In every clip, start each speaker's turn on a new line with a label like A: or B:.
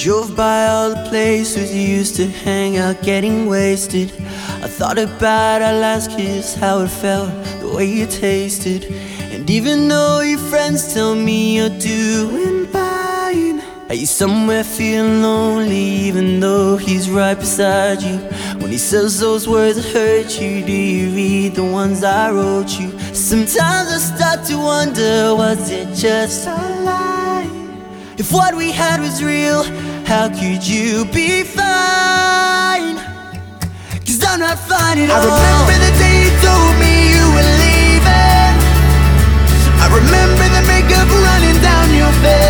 A: drove by all the places you used to hang out getting wasted. I thought about our last kiss, how it felt, the way you tasted. And even though your friends tell me you're doing fine, are you somewhere feeling lonely even though he's right beside you? When he says those words that hurt you, do you read the ones I wrote you? Sometimes I start to wonder, was it just a lie? If what we had was real, how could you be fine? Cause I'm not fine at all. I remember the day you told me you were leaving. I remember the makeup running down your face.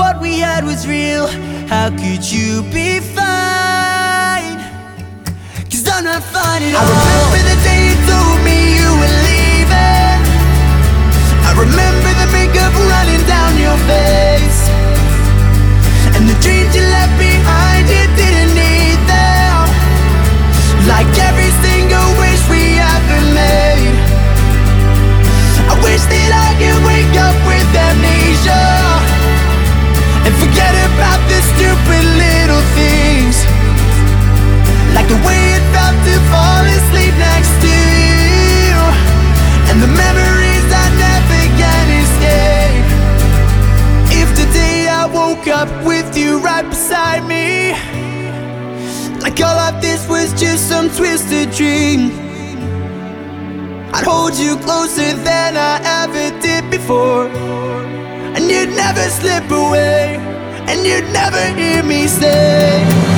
A: What we had was real, how could you be fine? Cause I'm not fine at all. I remember the day you told me you were leaving. I remember the makeup running down your face. And the dreams you left behind, like all of this was just some twisted dream. I'd hold you closer than I ever did before. And you'd never slip away. And you'd never hear me say,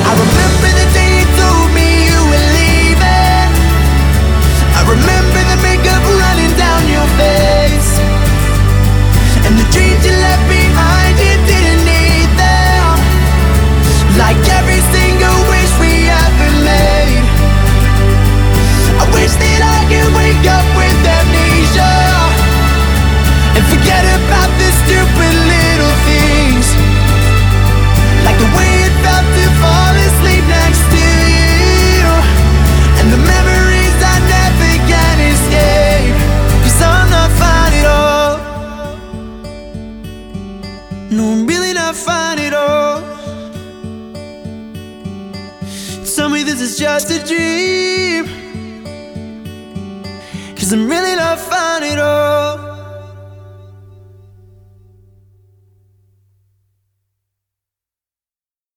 A: I wake up with amnesia and forget about the stupid little things. Like the way it felt to fall asleep next to you, and the memories I never can escape. Cause I'm not fine at all. No, I'm really not fine at all. Tell me this is just a dream. Cause I'm really not fine at all.